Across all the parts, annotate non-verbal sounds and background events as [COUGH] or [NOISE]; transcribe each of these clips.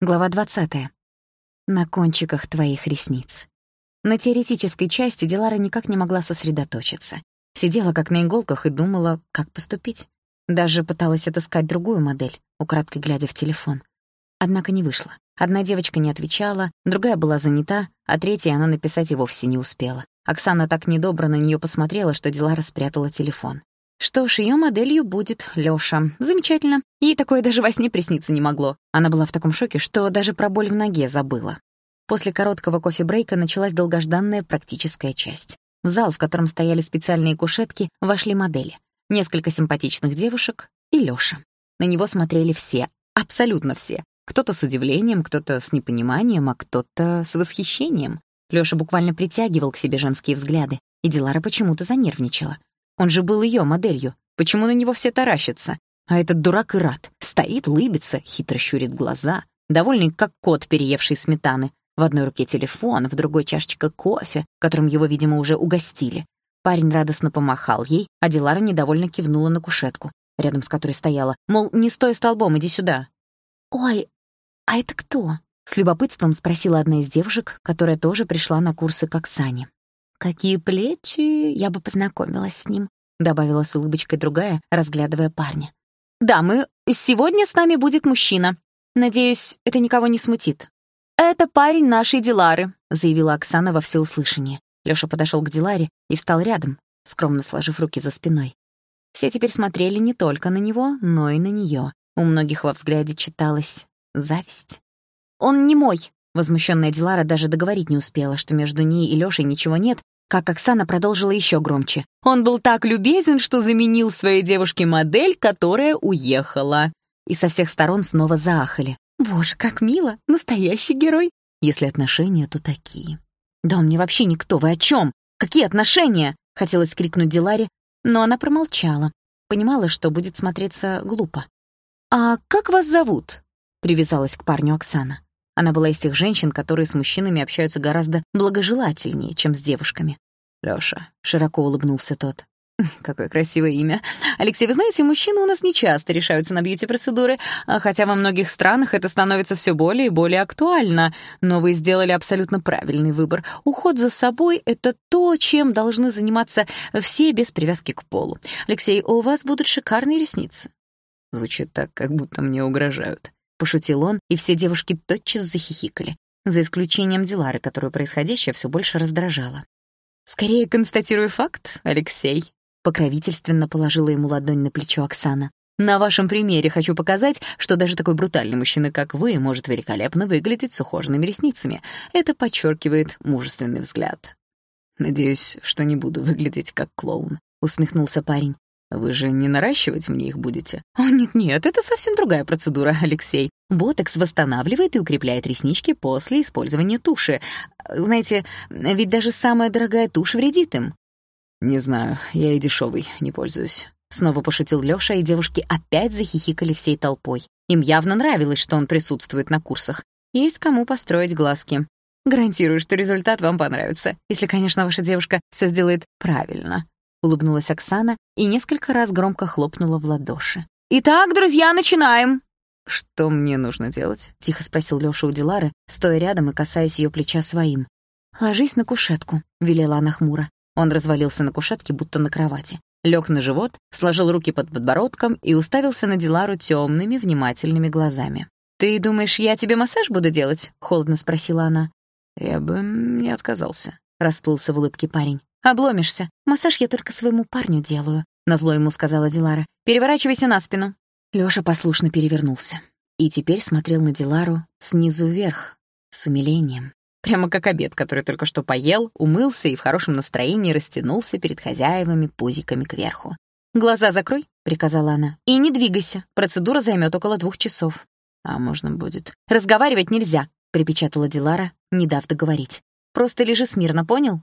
Глава 20. На кончиках твоих ресниц. На теоретической части Дилара никак не могла сосредоточиться. Сидела как на иголках и думала, как поступить. Даже пыталась отыскать другую модель, украдкой глядя в телефон. Однако не вышло. Одна девочка не отвечала, другая была занята, а третья она написать и вовсе не успела. Оксана так недобро на неё посмотрела, что Дилара спрятала телефон. Что ж, ее моделью будет Лёша. Замечательно. Ей такое даже во сне присниться не могло. Она была в таком шоке, что даже про боль в ноге забыла. После короткого кофе-брейка началась долгожданная практическая часть. В зал, в котором стояли специальные кушетки, вошли модели. Несколько симпатичных девушек и Лёша. На него смотрели все, абсолютно все. Кто-то с удивлением, кто-то с непониманием, а кто-то с восхищением. Лёша буквально притягивал к себе женские взгляды, и Дилара почему-то занервничала. Он же был ее моделью. Почему на него все таращатся? А этот дурак и рад. Стоит, лыбится, хитро щурит глаза. Довольный, как кот, переевший сметаны. В одной руке телефон, в другой чашечка кофе, которым его, видимо, уже угостили. Парень радостно помахал ей, а Дилара недовольно кивнула на кушетку, рядом с которой стояла. Мол, не стой столбом, иди сюда. «Ой, а это кто?» — с любопытством спросила одна из девушек, которая тоже пришла на курсы к Оксане. «Какие плечи! Я бы познакомилась с ним», — добавила с улыбочкой другая, разглядывая парня. «Да, мы... Сегодня с нами будет мужчина. Надеюсь, это никого не смутит». «Это парень нашей Дилары», — заявила Оксана во всеуслышание. Лёша подошёл к Диларе и встал рядом, скромно сложив руки за спиной. Все теперь смотрели не только на него, но и на неё. У многих во взгляде читалась зависть. «Он не мой», Возмущенная Дилара даже договорить не успела, что между ней и Лёшей ничего нет, как Оксана продолжила еще громче. Он был так любезен, что заменил своей девушке модель, которая уехала. И со всех сторон снова заахали. Боже, как мило, настоящий герой. Если отношения, то такие. Да он мне вообще никто, вы о чем? Какие отношения? Хотелось крикнуть Диларе, но она промолчала. Понимала, что будет смотреться глупо. «А как вас зовут?» — привязалась к парню Оксана. Она была из тех женщин, которые с мужчинами общаются гораздо благожелательнее, чем с девушками. «Лёша», — широко улыбнулся тот. «Хм, [LAUGHS] «Какое красивое имя. Алексей, вы знаете, мужчины у нас не часто решаются на бьюти-процедуры, а хотя во многих странах это становится все более и более актуально. Но вы сделали абсолютно правильный выбор. Уход за собой — это то, чем должны заниматься все без привязки к полу. Алексей, у вас будут шикарные ресницы». Звучит так, как будто мне угрожают. Пошутил он, и все девушки тотчас захихикали, за исключением Дилары, которую происходящее все больше раздражало. «Скорее констатирую факт, Алексей», — покровительственно положила ему ладонь на плечо Оксана. «На вашем примере хочу показать, что даже такой брутальный мужчина, как вы, может великолепно выглядеть с ухоженными ресницами. Это подчеркивает мужественный взгляд». «Надеюсь, что не буду выглядеть как клоун», — усмехнулся парень. Вы же не наращивать мне их будете? О, нет-нет, это совсем другая процедура, Алексей. Ботокс восстанавливает и укрепляет реснички после использования туши. Знаете, ведь даже самая дорогая тушь вредит им. Не знаю, я и дешевый не пользуюсь. Снова пошутил Лёша, и девушки опять захихикали всей толпой. Им явно нравилось, что он присутствует на курсах. Есть кому построить глазки. Гарантирую, что результат вам понравится, если, конечно, ваша девушка все сделает правильно. — улыбнулась Оксана и несколько раз громко хлопнула в ладоши. «Итак, друзья, начинаем!» «Что мне нужно делать?» — тихо спросил Лёша у Дилары, стоя рядом и касаясь её плеча своим. «Ложись на кушетку», — велела она хмуро. Он развалился на кушетке, будто на кровати. Лёг на живот, сложил руки под подбородком и уставился на Дилару тёмными, внимательными глазами. «Ты думаешь, я тебе массаж буду делать?» — холодно спросила она. «Я бы не отказался», — расплылся в улыбке парень. «Обломишься. Массаж я только своему парню делаю», — назло ему сказала Дилара. «Переворачивайся на спину». Лёша послушно перевернулся. И теперь смотрел на Дилару снизу вверх, с умилением. Прямо как обед, который только что поел, умылся и в хорошем настроении растянулся перед хозяевами пузиками кверху. «Глаза закрой», — приказала она, — «и не двигайся. Процедура займет около двух часов». «А можно будет...» «Разговаривать нельзя», — припечатала Дилара, не дав договорить. «Просто лежи смирно, понял?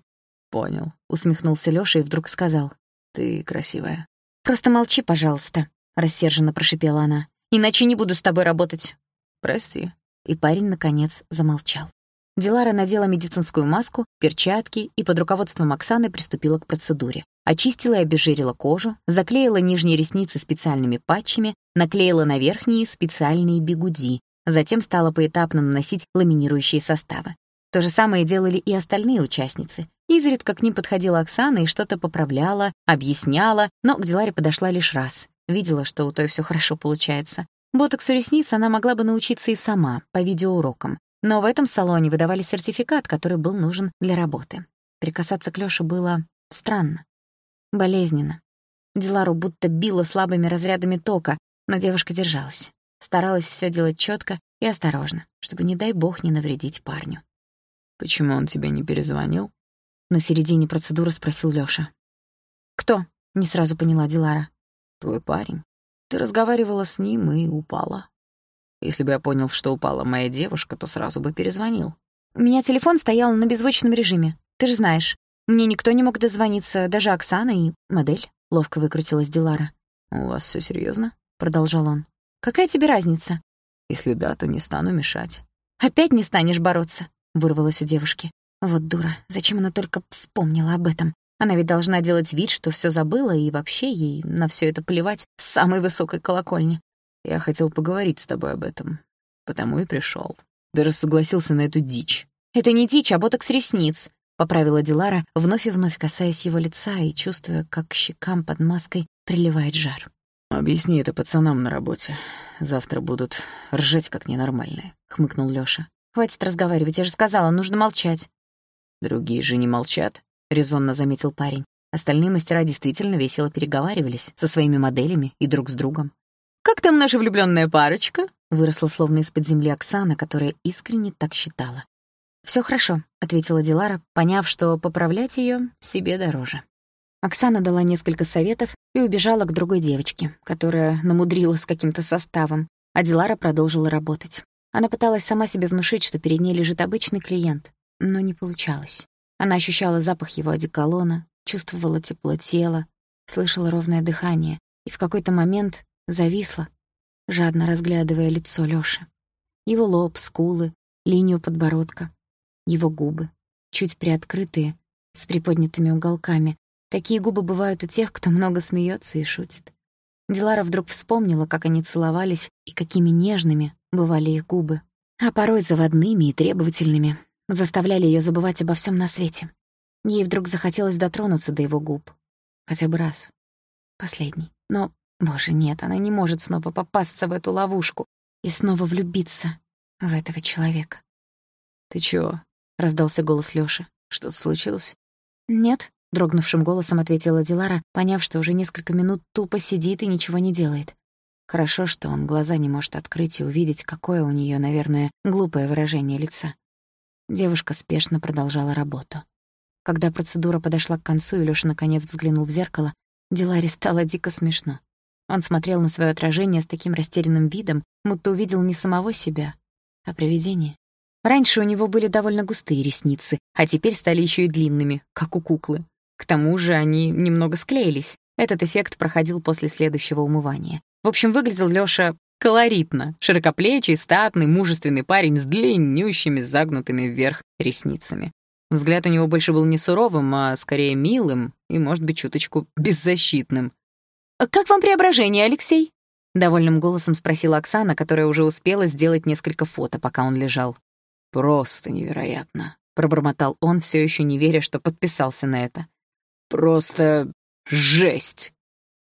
«Понял», — усмехнулся Лёша и вдруг сказал. «Ты красивая». «Просто молчи, пожалуйста», — рассерженно прошипела она. «Иначе не буду с тобой работать». «Прости». И парень, наконец, замолчал. Дилара надела медицинскую маску, перчатки и под руководством Оксаны приступила к процедуре. Очистила и обезжирила кожу, заклеила нижние ресницы специальными патчами, наклеила на верхние специальные бигуди, затем стала поэтапно наносить ламинирующие составы. То же самое делали и остальные участницы. Изредка к ним подходила Оксана и что-то поправляла, объясняла, но к Диларе подошла лишь раз. Видела, что у той все хорошо получается. Ботоксу ресниц она могла бы научиться и сама, по видеоурокам. Но в этом салоне выдавали сертификат, который был нужен для работы. Прикасаться к Лёше было странно, болезненно. Дилару будто било слабыми разрядами тока, но девушка держалась. Старалась все делать четко и осторожно, чтобы, не дай бог, не навредить парню. «Почему он тебе не перезвонил?» На середине процедуры спросил Лёша. «Кто?» — не сразу поняла Дилара. «Твой парень. Ты разговаривала с ним и упала. Если бы я понял, что упала моя девушка, то сразу бы перезвонил». «У меня телефон стоял на беззвучном режиме. Ты же знаешь. Мне никто не мог дозвониться, даже Оксана и модель», — ловко выкрутилась Дилара. «У вас все серьезно? продолжал он. «Какая тебе разница?» «Если да, то не стану мешать». «Опять не станешь бороться?» Вырвалось у девушки. Вот дура, зачем она только вспомнила об этом? Она ведь должна делать вид, что все забыла, и вообще ей на все это плевать с самой высокой колокольни. Я хотел поговорить с тобой об этом, потому и пришел. Даже согласился на эту дичь. Это не дичь, а ботокс ресниц, поправила Дилара, вновь и вновь касаясь его лица и чувствуя, как к щекам под маской приливает жар. «Объясни это пацанам на работе. Завтра будут ржать как ненормальные», — хмыкнул Лёша. «Хватит разговаривать, я же сказала, нужно молчать». «Другие же не молчат», — резонно заметил парень. Остальные мастера действительно весело переговаривались со своими моделями и друг с другом. «Как там наша влюбленная парочка?» — выросла словно из-под земли Оксана, которая искренне так считала. Все хорошо», — ответила Дилара, поняв, что поправлять ее себе дороже. Оксана дала несколько советов и убежала к другой девочке, которая намудрила с каким-то составом, а Дилара продолжила работать. Она пыталась сама себе внушить, что перед ней лежит обычный клиент, но не получалось. Она ощущала запах его одеколона, чувствовала тепло тела, слышала ровное дыхание и в какой-то момент зависла, жадно разглядывая лицо Лёши. Его лоб, скулы, линию подбородка, его губы, чуть приоткрытые, с приподнятыми уголками. Такие губы бывают у тех, кто много смеется и шутит. Дилара вдруг вспомнила, как они целовались и какими нежными бывали их губы, а порой заводными и требовательными, заставляли ее забывать обо всем на свете. Ей вдруг захотелось дотронуться до его губ. Хотя бы раз. Последний. Но, боже, нет, она не может снова попасться в эту ловушку и снова влюбиться в этого человека. «Ты чего?» — раздался голос Лёши. «Что-то случилось?» «Нет», дрогнувшим голосом ответила Дилара, поняв, что уже несколько минут тупо сидит и ничего не делает. Хорошо, что он глаза не может открыть и увидеть, какое у нее, наверное, глупое выражение лица. Девушка спешно продолжала работу. Когда процедура подошла к концу, и Лёша наконец взглянул в зеркало, Диларе стало дико смешно. Он смотрел на свое отражение с таким растерянным видом, будто увидел не самого себя, а привидение. Раньше у него были довольно густые ресницы, а теперь стали еще и длинными, как у куклы. К тому же они немного склеились. Этот эффект проходил после следующего умывания. В общем, выглядел Лёша колоритно. Широкоплечий, статный, мужественный парень с длиннющими, загнутыми вверх ресницами. Взгляд у него больше был не суровым, а скорее милым и, может быть, чуточку беззащитным. «А «Как вам преображение, Алексей?» — довольным голосом спросила Оксана, которая уже успела сделать несколько фото, пока он лежал. «Просто невероятно», — пробормотал он, все еще не веря, что подписался на это. Просто жесть.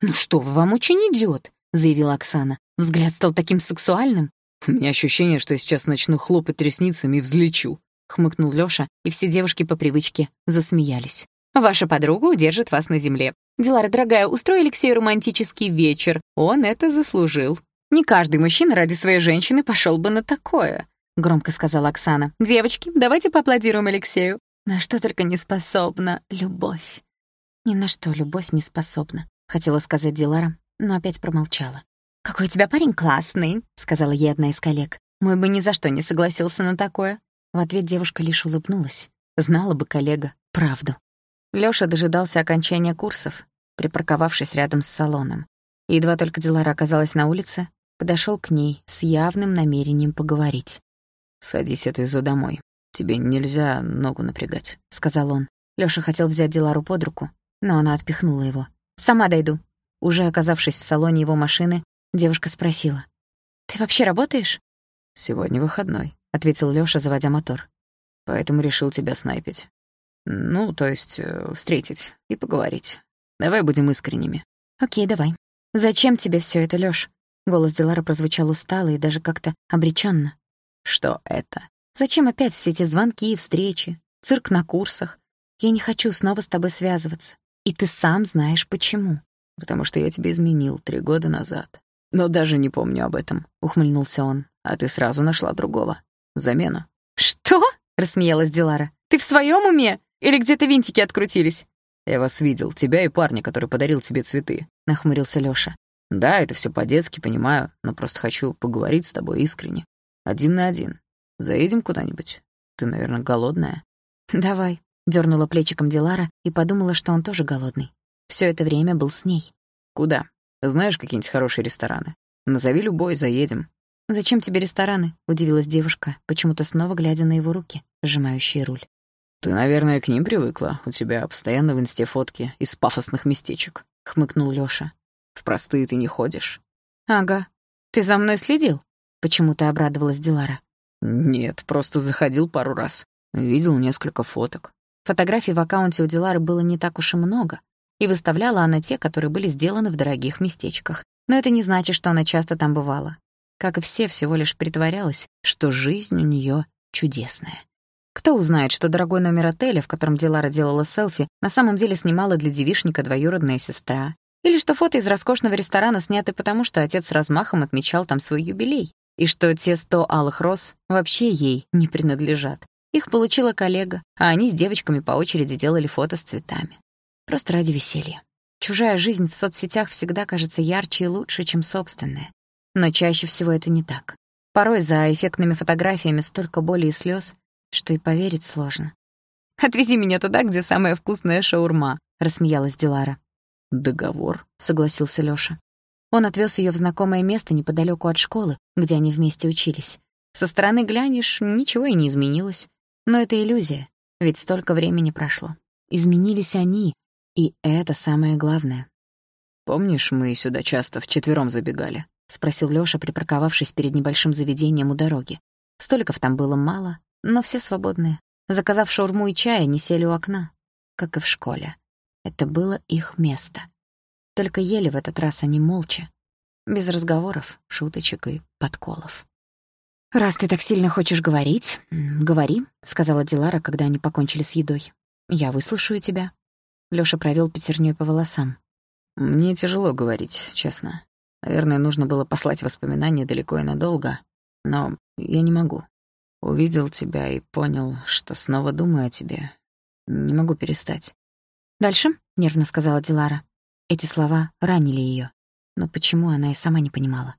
«Ну что вам очень идет, заявила Оксана. Взгляд стал таким сексуальным. «У меня ощущение, что я сейчас начну хлопать ресницами и взлечу», — хмыкнул Лёша, и все девушки по привычке засмеялись. «Ваша подруга удержит вас на земле. Дилара, дорогая, устрой Алексею романтический вечер. Он это заслужил. Не каждый мужчина ради своей женщины пошел бы на такое», — громко сказала Оксана. «Девочки, давайте поаплодируем Алексею. На что только не способна любовь». «Ни на что любовь не способна», — хотела сказать Дилара, но опять промолчала. «Какой у тебя парень классный», — сказала ей одна из коллег. «Мой бы ни за что не согласился на такое». В ответ девушка лишь улыбнулась. Знала бы коллега правду. Лёша дожидался окончания курсов, припарковавшись рядом с салоном. Едва только Дилара оказалась на улице, подошёл к ней с явным намерением поговорить. «Садись, отвезу домой. Тебе нельзя ногу напрягать», — сказал он. Лёша хотел взять Дилару под руку, но она отпихнула его. «Сама дойду». Уже оказавшись в салоне его машины, девушка спросила. «Ты вообще работаешь?» «Сегодня выходной», — ответил Лёша, заводя мотор. «Поэтому решил тебя снайпить. Ну, то есть э, встретить и поговорить. Давай будем искренними». «Окей, давай. Зачем тебе всё это, Лёш?» Голос Дилара прозвучал устало и даже как-то обречённо. «Что это?» «Зачем опять все эти звонки и встречи? Цирк на курсах? Я не хочу снова с тобой связываться. И ты сам знаешь, почему». «Потому что я тебе изменил три года назад. Но даже не помню об этом», — ухмыльнулся он. «А ты сразу нашла другого. Замену». «Что?» — рассмеялась Дилара. «Ты в своем уме? Или где-то винтики открутились?» «Я вас видел, тебя и парня, который подарил тебе цветы», — нахмурился Лёша. «Да, это все по-детски, понимаю, но просто хочу поговорить с тобой искренне. Один на один. Заедем куда-нибудь? Ты, наверное, голодная?» «Давай», — дернула плечиком Дилара и подумала, что он тоже голодный. Все это время был с ней. «Куда? Знаешь какие-нибудь хорошие рестораны? Назови любой, заедем». «Зачем тебе рестораны?» — удивилась девушка, почему-то снова глядя на его руки, сжимающие руль. «Ты, наверное, к ним привыкла. У тебя постоянно в инсте фотки из пафосных местечек», — хмыкнул Лёша. «В простые ты не ходишь». «Ага. Ты за мной следил?» — почему-то обрадовалась Дилара. «Нет, просто заходил пару раз. Видел несколько фоток». Фотографий в аккаунте у Дилары было не так уж и много, и выставляла она те, которые были сделаны в дорогих местечках. Но это не значит, что она часто там бывала. Как и все, всего лишь притворялась, что жизнь у неё чудесная. Кто узнает, что дорогой номер отеля, в котором Дилара делала селфи, на самом деле снимала для девишника двоюродная сестра? Или что фото из роскошного ресторана сняты потому, что отец с размахом отмечал там свой юбилей? И что те сто алых роз вообще ей не принадлежат? Их получила коллега, а они с девочками по очереди делали фото с цветами. Просто ради веселья. Чужая жизнь в соцсетях всегда кажется ярче и лучше, чем собственная. Но чаще всего это не так. Порой за эффектными фотографиями столько боли и слез, что и поверить сложно. «Отвези меня туда, где самая вкусная шаурма», — рассмеялась Дилара. «Договор», — согласился Лёша. Он отвез ее в знакомое место неподалеку от школы, где они вместе учились. Со стороны глянешь, ничего и не изменилось. Но это иллюзия, ведь столько времени прошло. Изменились они, и это самое главное. «Помнишь, мы сюда часто вчетвером забегали?» — спросил Лёша, припарковавшись перед небольшим заведением у дороги. Столиков там было мало, но все свободные. Заказав шаурму и чай, они сели у окна, как и в школе. Это было их место. Только ели в этот раз они молча, без разговоров, шуточек и подколов. «Раз ты так сильно хочешь говорить, говори», — сказала Дилара, когда они покончили с едой. «Я выслушаю тебя». Лёша провёл пятерней по волосам. «Мне тяжело говорить, честно. Наверное, нужно было послать воспоминания далеко и надолго, но я не могу. Увидел тебя и понял, что снова думаю о тебе. Не могу перестать. «Дальше?» — нервно сказала Дилара. Эти слова ранили её. Но почему, она и сама не понимала.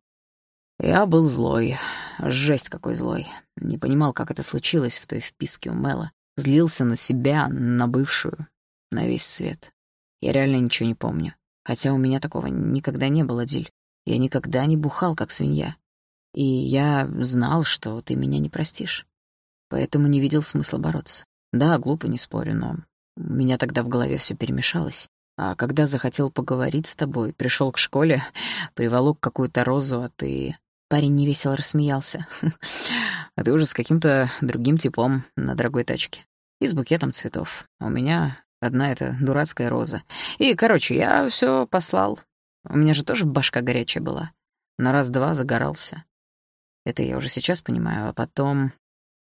Я был злой. Жесть какой злой. Не понимал, как это случилось в той вписке у Мэла. Злился на себя, на бывшую, на весь свет. Я реально ничего не помню. Хотя у меня такого никогда не было, Диль. Я никогда не бухал, как свинья. И я знал, что ты меня не простишь. Поэтому не видел смысла бороться. Да, глупо, не спорю, но у меня тогда в голове все перемешалось. А когда захотел поговорить с тобой, пришел к школе, [LAUGHS] приволок какую-то розу, а ты... Парень невесело рассмеялся. [LAUGHS] А ты уже с каким-то другим типом на дорогой тачке. И с букетом цветов. У меня одна эта дурацкая роза. И, короче, я все послал. У меня же тоже башка горячая была. На раз-два загорался. Это я уже сейчас понимаю, а потом...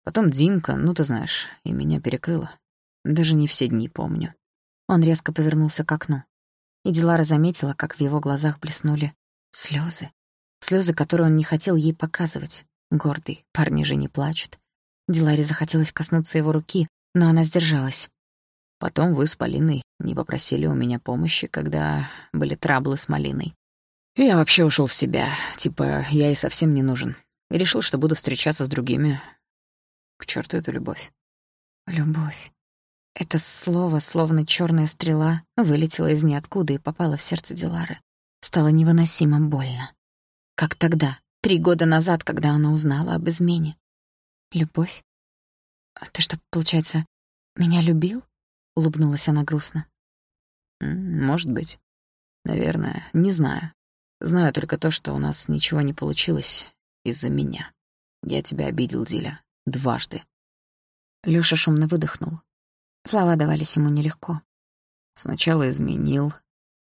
Потом Димка, ну ты знаешь, и меня перекрыло. Даже не все дни помню. Он резко повернулся к окну. И Дилара заметила, как в его глазах блеснули слезы. Слезы, которые он не хотел ей показывать. Гордый, парни же не плачут. Диларе захотелось коснуться его руки, но она сдержалась. Потом вы с Полиной не попросили у меня помощи, когда были траблы с Малиной. И я вообще ушел в себя, типа я ей совсем не нужен и решил, что буду встречаться с другими. К черту эту любовь. Любовь. Это слово, словно черная стрела, вылетело из ниоткуда и попало в сердце Дилары. Стало невыносимо больно. Как тогда, три года назад, когда она узнала об измене. Любовь? А ты что, получается, меня любил? Улыбнулась она грустно. Может быть. Наверное. Не знаю. Знаю только то, что у нас ничего не получилось, из-за меня. Я тебя обидел, Диля. Дважды. Лёша шумно выдохнул. Слова давались ему нелегко. Сначала изменил,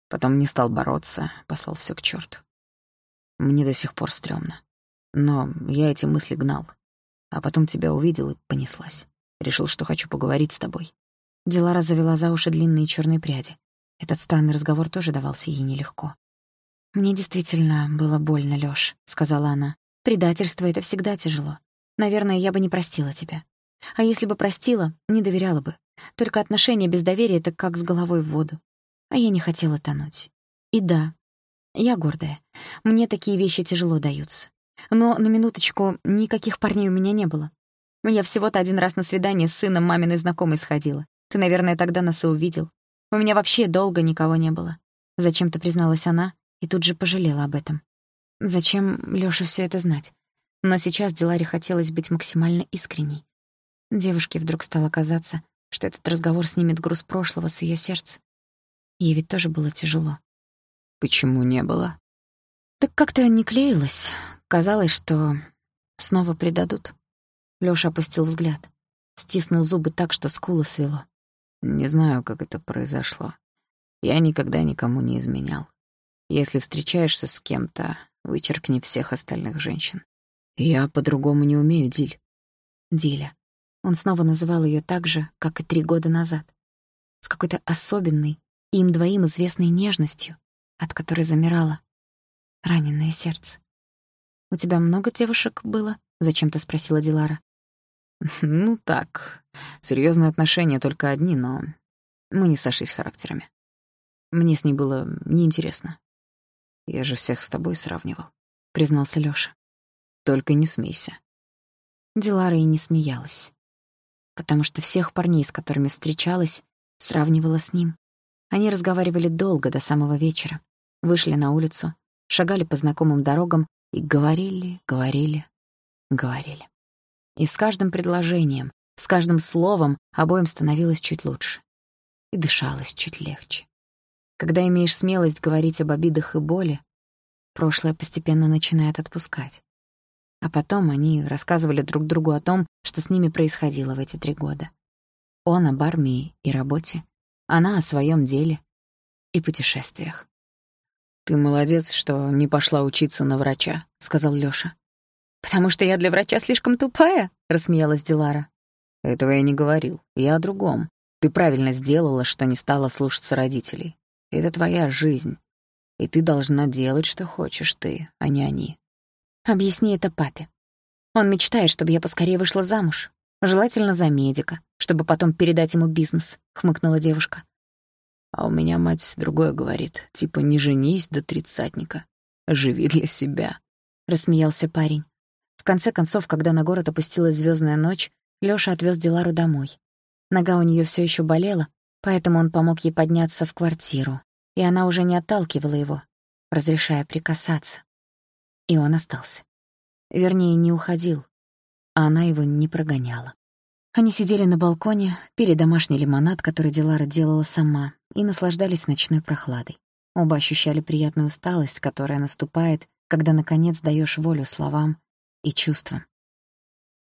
потом не стал бороться, послал всё к чёрту. Мне до сих пор стрёмно. Но я эти мысли гнал. А потом тебя увидел и понеслась. Решил, что хочу поговорить с тобой. Дилара завела за уши длинные чёрные пряди. Этот странный разговор тоже давался ей нелегко. «Мне действительно было больно, Лёш», — сказала она. «Предательство — это всегда тяжело. Наверное, я бы не простила тебя. А если бы простила, не доверяла бы. Только отношения без доверия — это как с головой в воду. А я не хотела тонуть. И да, я гордая. Мне такие вещи тяжело даются. Но, на минуточку, никаких парней у меня не было. Я всего-то один раз на свидание с сыном маминой знакомой сходила. Ты, наверное, тогда нас и увидел. У меня вообще долго никого не было. Зачем-то призналась она, и тут же пожалела об этом. Зачем Лёше всё это знать? Но сейчас Диларе хотелось быть максимально искренней. Девушке вдруг стало казаться, что этот разговор снимет груз прошлого с её сердца. Ей ведь тоже было тяжело. Почему не было? Так как-то не клеилось. Казалось, что снова предадут. Лёша опустил взгляд, стиснул зубы так, что скулы свело. Не знаю, как это произошло. Я никогда никому не изменял. Если встречаешься с кем-то, вычеркни всех остальных женщин. Я по-другому не умею, Диль. Диля. Он снова называл её так же, как и три года назад. С какой-то особенной, им двоим известной нежностью, от которой замирало раненое сердце. «У тебя много девушек было?» — зачем-то спросила Дилара. «Ну так, серьёзные отношения только одни, но мы не сошлись характерами. Мне с ней было неинтересно. Я же всех с тобой сравнивал, признался Лёша. Только не смейся. Дилара и не смеялась, потому что всех парней, с которыми встречалась, сравнивала с ним. Они разговаривали долго, до самого вечера, вышли на улицу, шагали по знакомым дорогам и говорили, говорили, говорили. И с каждым предложением, с каждым словом обоим становилось чуть лучше. И дышалось чуть легче. Когда имеешь смелость говорить об обидах и боли, прошлое постепенно начинает отпускать. А потом они рассказывали друг другу о том, что с ними происходило в эти три года. Он об армии и работе, она о своем деле и путешествиях. «Ты молодец, что не пошла учиться на врача», — сказал Лёша. «Потому что я для врача слишком тупая», — рассмеялась Дилара. «Этого я не говорил. Я о другом. Ты правильно сделала, что не стала слушаться родителей. Это твоя жизнь. И ты должна делать, что хочешь ты, а не они. Объясни это папе. Он мечтает, чтобы я поскорее вышла замуж. Желательно за медика, чтобы потом передать ему бизнес, — хмыкнула девушка. А у меня мать другое говорит, типа не женись до тридцатника. Живи для себя. Рассмеялся парень. В конце концов, когда на город опустилась звездная ночь, Лёша отвез Дилару домой. Нога у нее все еще болела, Поэтому он помог ей подняться в квартиру, и она уже не отталкивала его, разрешая прикасаться. И он остался. Вернее, не уходил, а она его не прогоняла. Они сидели на балконе, пили домашний лимонад, который Дилара делала сама, и наслаждались ночной прохладой. Оба ощущали приятную усталость, которая наступает, когда, наконец, даешь волю словам и чувствам.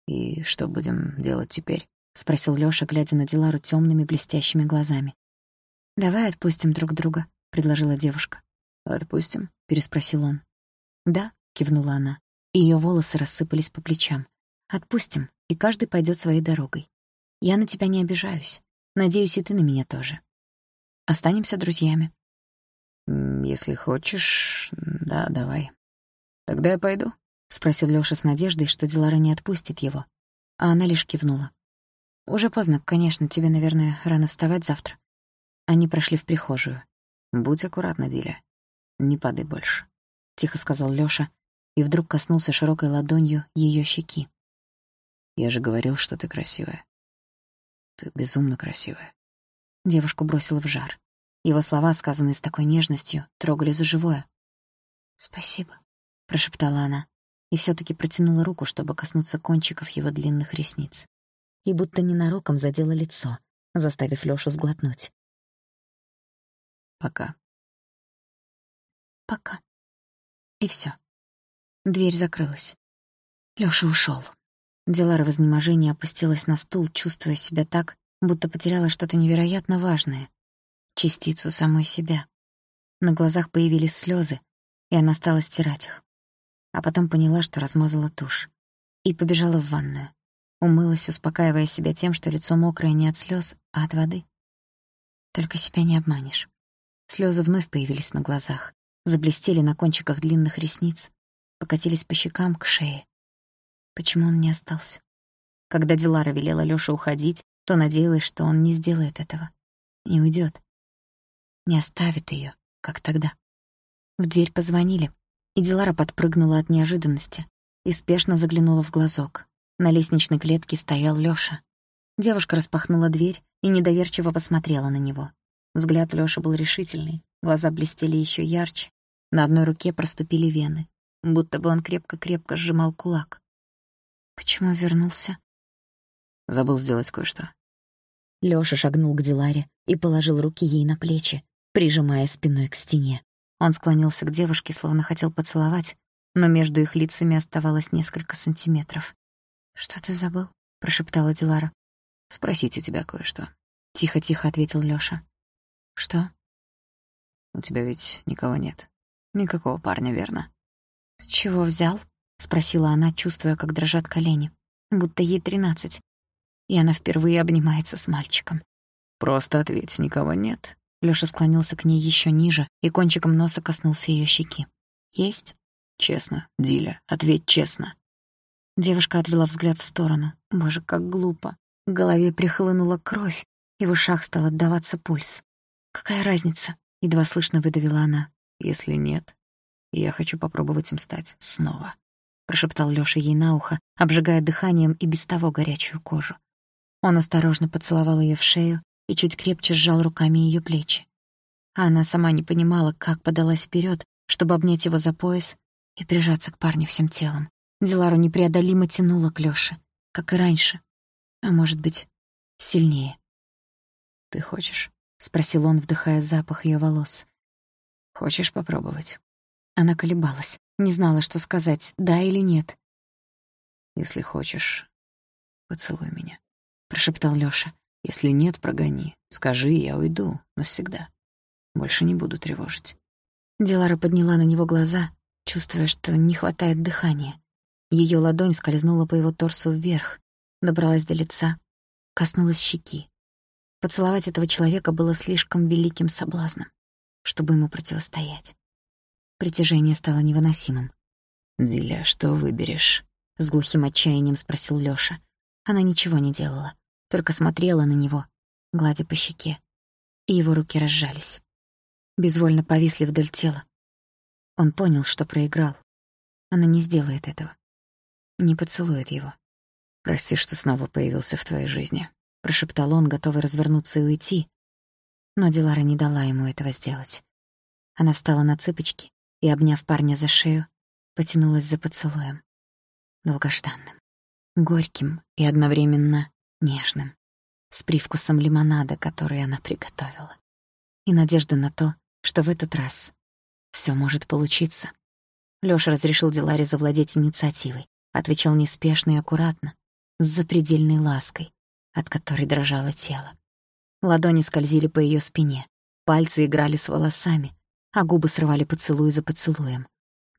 «И что будем делать теперь?» — спросил Лёша, глядя на Дилару тёмными блестящими глазами. «Давай отпустим друг друга», — предложила девушка. «Отпустим?» — переспросил он. «Да», — кивнула она, и её волосы рассыпались по плечам. «Отпустим, и каждый пойдёт своей дорогой. Я на тебя не обижаюсь. Надеюсь, и ты на меня тоже. Останемся друзьями». «Если хочешь, да, давай. Тогда я пойду?» — спросил Лёша с надеждой, что Дилара не отпустит его. А она лишь кивнула. «Уже поздно, конечно, тебе, наверное, рано вставать завтра». Они прошли в прихожую. «Будь аккуратна, Диля. Не падай больше», — тихо сказал Лёша, и вдруг коснулся широкой ладонью её щеки. «Я же говорил, что ты красивая. Ты безумно красивая». Девушку бросила в жар. Его слова, сказанные с такой нежностью, трогали за живое. «Спасибо», — прошептала она, и всё-таки протянула руку, чтобы коснуться кончиков его длинных ресниц и будто ненароком задела лицо, заставив Лёшу сглотнуть. «Пока». «Пока». И всё. Дверь закрылась. Лёша ушёл. Дилара в изнеможении опустилась на стул, чувствуя себя так, будто потеряла что-то невероятно важное. Частицу самой себя. На глазах появились слёзы, и она стала стирать их. А потом поняла, что размазала тушь. И побежала в ванную. Умылась, успокаивая себя тем, что лицо мокрое не от слёз, а от воды. Только себя не обманешь. Слёзы вновь появились на глазах, заблестели на кончиках длинных ресниц, покатились по щекам к шее. Почему он не остался? Когда Дилара велела Лёше уходить, то надеялась, что он не сделает этого. Не уйдёт. Не оставит её, как тогда. В дверь позвонили, и Дилара подпрыгнула от неожиданности и спешно заглянула в глазок. На лестничной клетке стоял Лёша. Девушка распахнула дверь и недоверчиво посмотрела на него. Взгляд Лёши был решительный, глаза блестели ещё ярче, на одной руке проступили вены, будто бы он крепко-крепко сжимал кулак. Почему вернулся? Забыл сделать кое-что. Лёша шагнул к Диларе и положил руки ей на плечи, прижимая спиной к стене. Он склонился к девушке, словно хотел поцеловать, но между их лицами оставалось несколько сантиметров. «Что ты забыл?» — прошептала Дилара. «Спросить у тебя кое-что». Тихо-тихо ответил Лёша. «Что?» «У тебя ведь никого нет. Никакого парня, верно?» «С чего взял?» — спросила она, чувствуя, как дрожат колени. Будто ей тринадцать. И она впервые обнимается с мальчиком. «Просто ответь, никого нет». Лёша склонился к ней ещё ниже и кончиком носа коснулся её щеки. «Есть?» «Честно, Диля, ответь честно». Девушка отвела взгляд в сторону. Боже, как глупо. В голове прихлынула кровь, и в ушах стал отдаваться пульс. «Какая разница?» — едва слышно выдавила она. «Если нет, я хочу попробовать им стать снова». — прошептал Лёша ей на ухо, обжигая дыханием и без того горячую кожу. Он осторожно поцеловал её в шею и чуть крепче сжал руками её плечи. А она сама не понимала, как подалась вперёд, чтобы обнять его за пояс и прижаться к парню всем телом. Дилару непреодолимо тянуло к Лёше, как и раньше, а может быть, сильнее. «Ты хочешь?» — спросил он, вдыхая запах её волос. «Хочешь попробовать?» Она колебалась, не знала, что сказать, да или нет. «Если хочешь, поцелуй меня», — прошептал Лёша. «Если нет, прогони. Скажи, я уйду навсегда. Больше не буду тревожить». Дилара подняла на него глаза, чувствуя, что не хватает дыхания. Её ладонь скользнула по его торсу вверх, добралась до лица, коснулась щеки. Поцеловать этого человека было слишком великим соблазном, чтобы ему противостоять. Притяжение стало невыносимым. «Диля, что выберешь?» — с глухим отчаянием спросил Лёша. Она ничего не делала, только смотрела на него, гладя по щеке. И его руки разжались. Безвольно повисли вдоль тела. Он понял, что проиграл. Она не сделает этого. Не поцелует его. «Прости, что снова появился в твоей жизни», — прошептал он, готовый развернуться и уйти. Но Дилара не дала ему этого сделать. Она встала на цыпочки и, обняв парня за шею, потянулась за поцелуем. Долгожданным, горьким и одновременно нежным, с привкусом лимонада, который она приготовила. И надежда на то, что в этот раз всё может получиться. Лёша разрешил Диларе завладеть инициативой, отвечал неспешно и аккуратно, с запредельной лаской, от которой дрожало тело. Ладони скользили по её спине, пальцы играли с волосами, а губы срывали поцелуй за поцелуем.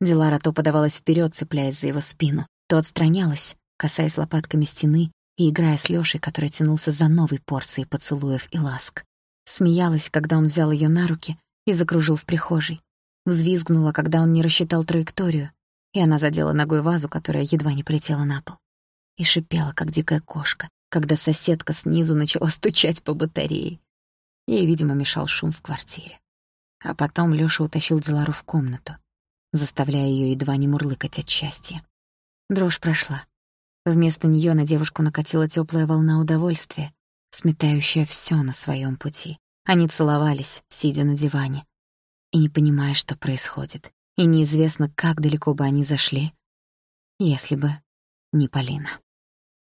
Дилара то подавалась вперед, цепляясь за его спину, то отстранялась, касаясь лопатками стены и играя с Лёшей, который тянулся за новой порцией поцелуев и ласк. Смеялась, когда он взял её на руки и закружил в прихожей. Взвизгнула, когда он не рассчитал траекторию, и она задела ногой вазу, которая едва не полетела на пол. И шипела, как дикая кошка, когда соседка снизу начала стучать по батарее. Ей, видимо, мешал шум в квартире. А потом Лёша утащил Дилару в комнату, заставляя её едва не мурлыкать от счастья. Дрожь прошла. Вместо неё на девушку накатила тёплая волна удовольствия, сметающая всё на своём пути. Они целовались, сидя на диване, и не понимая, что происходит. И неизвестно, как далеко бы они зашли, если бы не Полина.